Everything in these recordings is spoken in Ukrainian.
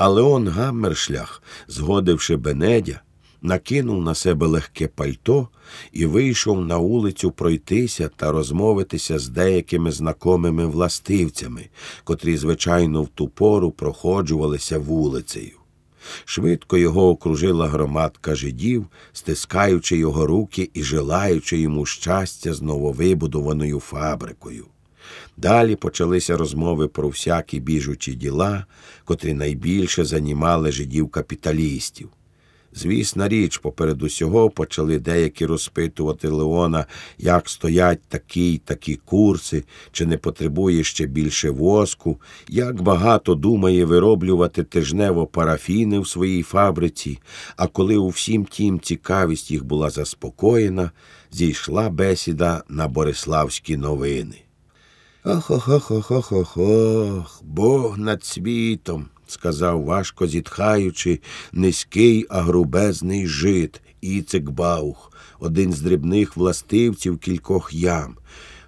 А Леон Гаммершлях, згодивши Бенедя, накинув на себе легке пальто і вийшов на вулицю пройтися та розмовитися з деякими знакомими властивцями, котрі, звичайно, в ту пору проходжувалися вулицею. Швидко його окружила громадка жидів, стискаючи його руки і желаючи йому щастя з нововибудованою фабрикою. Далі почалися розмови про всякі біжучі діла, котрі найбільше занімали жидів капіталістів. Звісна річ, поперед усього почали деякі розпитувати Леона, як стоять такі й такі курси, чи не потребує ще більше воску, як багато думає вироблювати тижнево парафіни в своїй фабриці, а коли у всім тім цікавість їх була заспокоєна, зійшла бесіда на Бориславські новини. Ох, ох, ох, ох, ох, ох, Бог над світом, сказав важко зітхаючи, низький, а грубезний жит, Іцек Баух, один з дрібних властивців кількох ям.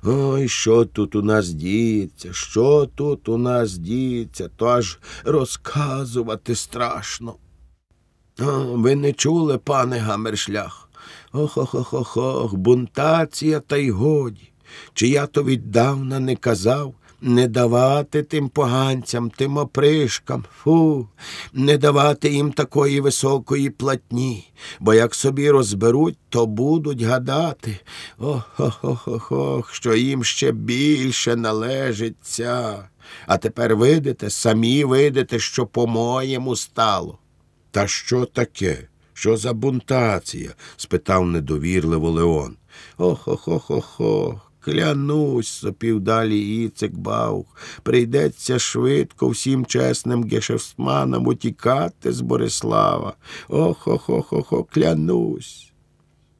Ой, що тут у нас діється, що тут у нас діється, то аж розказувати страшно. О, ви не чули, пане Гамершлях? Ох, ох, ох, ох, ох, бунтація та й годі. Чи я то віддавна не казав не давати тим поганцям, тим опришкам, фу, не давати їм такої високої платні, бо як собі розберуть, то будуть гадати. Ох, ох, ох, ох, що їм ще більше належиться. А тепер видите, самі видите, що по-моєму стало. Та що таке? Що за бунтація? спитав недовірливо Леон. Ох, ох, ох, ох, ох. Клянусь, сопів далі Іцек Баух, прийдеться швидко всім чесним гешефтманам утікати з Борислава. Ох, ох, ох, ох, клянусь.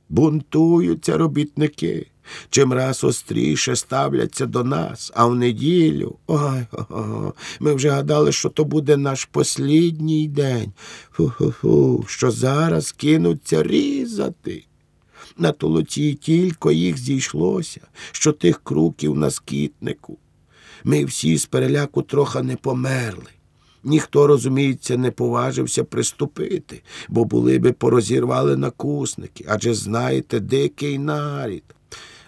Бунтуються робітники. Чим раз остріше ставляться до нас, а в неділю. Ой, о, о, ми вже гадали, що то буде наш послідній день. Фу-фу-фу, що зараз кинуться різати. На толоці тільки їх зійшлося, що тих круків на скітнику. Ми всі з переляку трохи не померли. Ніхто, розуміється, не поважився приступити, бо були би порозірвали накусники, адже знаєте, дикий нарід.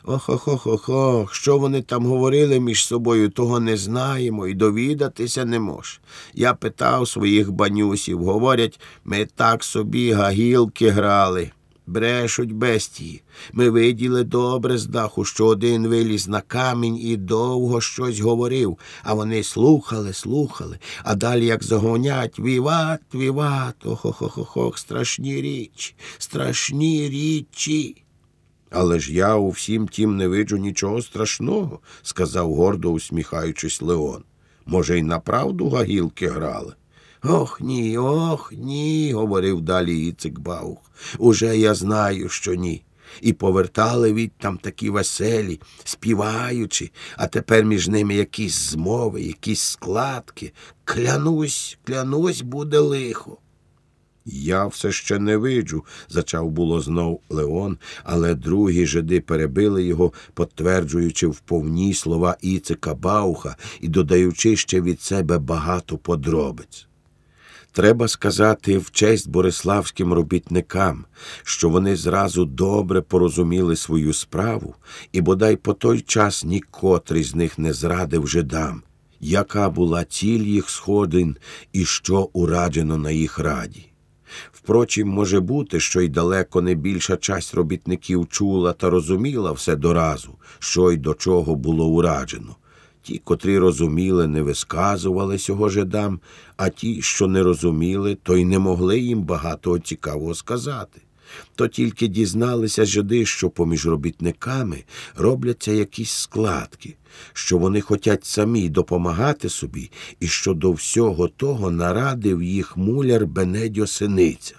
Ох, ох, ох, ох, ох, що вони там говорили між собою, того не знаємо і довідатися не мож. Я питав своїх банюсів, говорять, ми так собі гагілки грали. Брешуть бестії. Ми виділи добре з даху, що один виліз на камінь і довго щось говорив, а вони слухали, слухали, а далі, як загонять, віват, віват, ох ох ох ох ох страшні річі, страшні річі. Але ж я у всім тім не виджу нічого страшного, сказав гордо усміхаючись Леон. Може, й направду гагілки грали? Ох ні, ох ні, говорив далі Іцик Баух. Уже я знаю, що ні. І повертали від там такі веселі, співаючи, а тепер між ними якісь змови, якісь складки. Клянусь, клянусь, буде лихо. Я все ще не виджу, зачав було знов Леон, але другі жиди перебили його, підтверджуючи вповні слова Іцика Бауха і додаючи ще від себе багато подробиць. Треба сказати в честь бориславським робітникам, що вони зразу добре порозуміли свою справу, і бодай по той час нікотрий з них не зрадив жидам, яка була ціль їх сходин і що ураджено на їх раді. Впрочем, може бути, що й далеко не більша часть робітників чула та розуміла все доразу, що й до чого було ураджено. Ті, котрі розуміли, не висказували цього жидам, а ті, що не розуміли, то й не могли їм багато цікавого сказати. То тільки дізналися жиди, що поміж робітниками робляться якісь складки, що вони хочуть самі допомагати собі, і що до всього того нарадив їх муляр Бенедьо Синиця.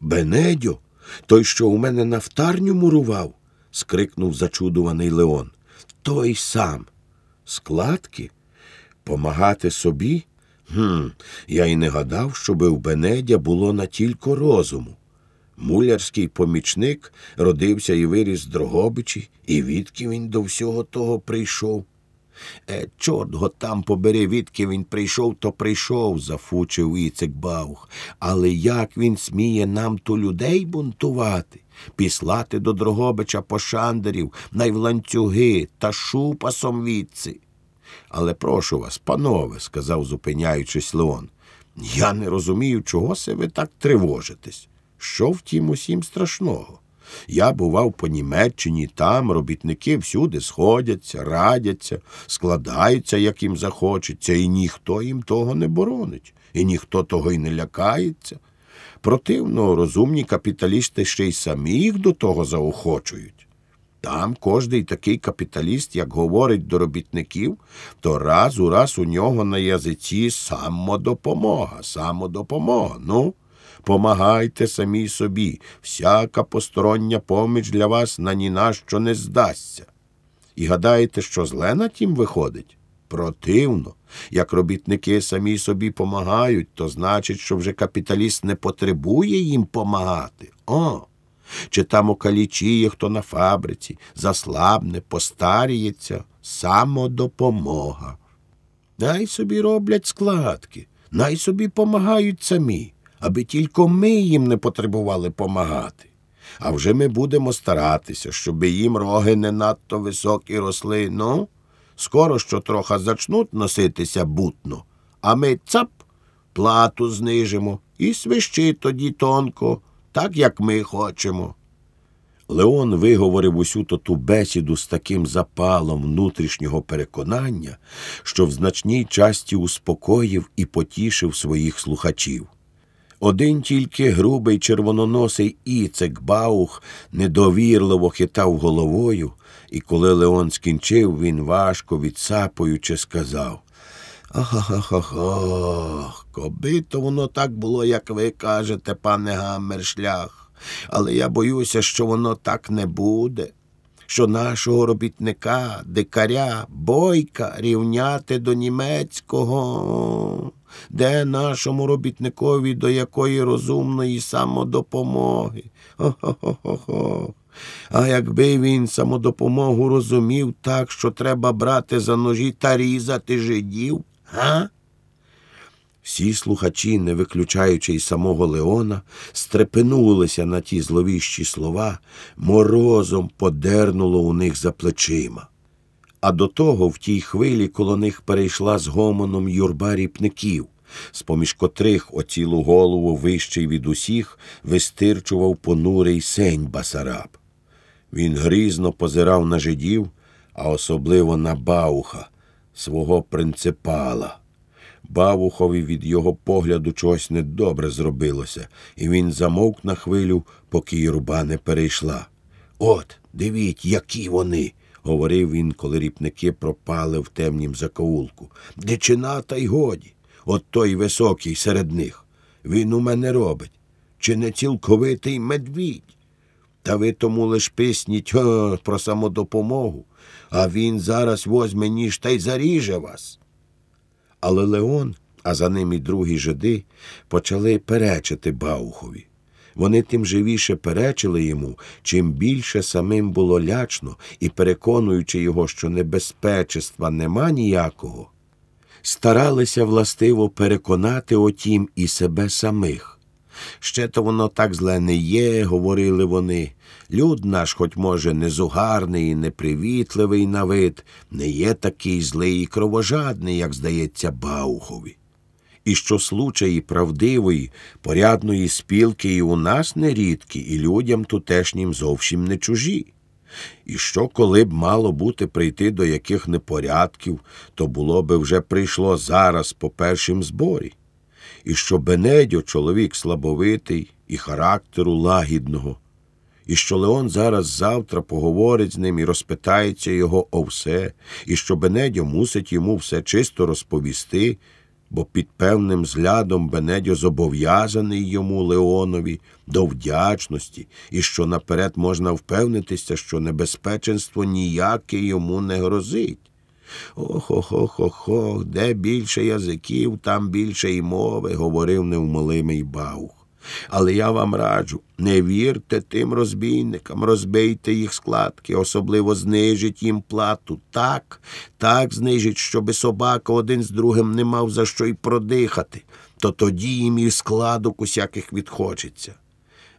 Бенедьо? Той, що у мене нафтарню мурував? скрикнув зачудуваний Леон. Той сам. Складки? Помагати собі? Гм, Я й не гадав, щоби в Бенедя було натільки розуму. Мулярський помічник родився і виріс в Дрогобичі, і відки він до всього того прийшов. Е, чорт го там побери, відки він прийшов, то прийшов, зафучив Іцик Баух. Але як він сміє нам ту людей бунтувати, післати до Дрогобича пошандерів, найвланцюги та шупасом відці? Але прошу вас, панове, сказав, зупиняючись Леон, я не розумію, чого се ви так тривожитесь. Що втім усім страшного? Я бував по Німеччині, там робітники всюди сходяться, радяться, складаються, як їм захочеться, і ніхто їм того не боронить, і ніхто того й не лякається. Противно, розумні капіталісти ще й самі їх до того заохочують. Там кожний такий капіталіст, як говорить до робітників, то раз у раз у нього на язиці самодопомога, самодопомога. Ну, помагайте самі собі, всяка постороння поміч для вас на ні на що не здасться. І гадаєте, що зле на тім виходить? Противно, як робітники самі собі помагають, то значить, що вже капіталіст не потребує їм помагати. О! Чи там окалічіє, хто на фабриці, заслабне, постаріється, самодопомога. Най собі роблять складки, най собі помагають самі, аби тільки ми їм не потребували помагати. А вже ми будемо старатися, щоб їм роги не надто високі росли. Ну, скоро що трохи зачнуть носитися бутно, а ми цап, плату знижимо і свищи тоді тонко, так як ми хочемо. Леон виговорив усю ту бесіду з таким запалом внутрішнього переконання, що в значній часті успокоїв і потішив своїх слухачів. Один тільки грубий червононосий Іцек Баух недовірливо хитав головою, і коли Леон скінчив, він важко відсапуючи сказав Ах, коби то воно так було, як ви кажете, пане Гаммершлях, але я боюся, що воно так не буде, що нашого робітника, дикаря, бойка рівняти до німецького, де нашому робітникові до якої розумної самодопомоги. Хо-хо-хо-хо. А якби він самодопомогу розумів так, що треба брати за ножі та різати жидів, га? Всі слухачі, не виключаючи й самого Леона, стрепенулися на ті зловіщі слова, морозом подернуло у них за плечима. А до того в тій хвилі коло них перейшла з гомоном юрба ріпників, з поміж котрих оцілу голову вищий від усіх вистирчував понурий сень Басараб. Він грізно позирав на жидів, а особливо на Бауха, свого принципала. Бавухові від його погляду чогось недобре зробилося, і він замовк на хвилю, поки юрба не перейшла. От, дивіть, які вони, говорив він, коли ріпники пропали в темнім закоулку. Дичина, та й годі. От той високий серед них. Він у мене робить. Чи не цілковитий медвідь? Та ви тому лиш писніть о, про самодопомогу, а він зараз возьме ніж та й заріже вас. Але Леон, а за ним і другі жиди, почали перечити Баухові. Вони тим живіше перечили йому, чим більше самим було лячно і, переконуючи його, що небезпечества нема ніякого, старалися властиво переконати отім і себе самих. Ще то воно так зле не є, говорили вони. Люд наш, хоч, може, не зугарний і непривітливий на вид, не є такий злий і кровожадний, як здається, Баухові. І що случаї правдивої, порядної спілки і у нас нерідкі, і людям тутешнім зовсім не чужі. І що, коли б мало бути прийти до яких непорядків, то було би вже прийшло зараз по першим зборі. І що Бенедьо чоловік слабовитий і характеру лагідного, і що Леон зараз завтра поговорить з ним і розпитається його о все, і що Бенедьо мусить йому все чисто розповісти, бо під певним зглядом Бенедьо зобов'язаний йому Леонові до вдячності, і що наперед можна впевнитися, що небезпеченство ніяке йому не грозить. Ох ох ох ох ох де більше язиків, там більше й мови, говорив невмолимий Баух. Але я вам раджу, не вірте тим розбійникам, розбийте їх складки, особливо знижіть їм плату. Так, так знижіть, щоби собака один з другим не мав за що й продихати, то тоді їм і складок усяких відхочеться.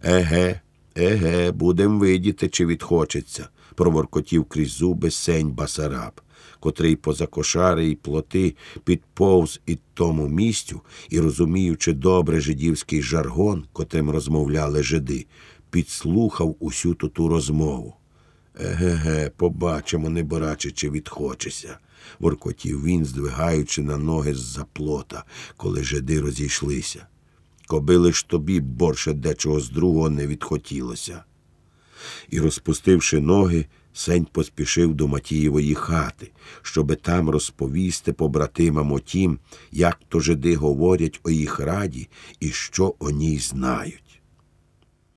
Еге, еге, будем видіти, чи відхочеться, проворкотів крізь зуби сень Басараб, котрий поза кошари й плоти підповз і тому місцю і, розуміючи добре жидівський жаргон, котрим розмовляли жиди, підслухав усю ту ту розмову. Еге-ге, побачимо, не борачи, чи відхочеся, воркотів він, здвигаючи на ноги з-за плота, коли жиди розійшлися. Кобили ж тобі борше дечого з другого не відхотілося. І, розпустивши ноги, сень поспішив до Матієвої хати, щоби там розповісти побратимам о тім, як то жиди говорять о їх раді і що о ній знають.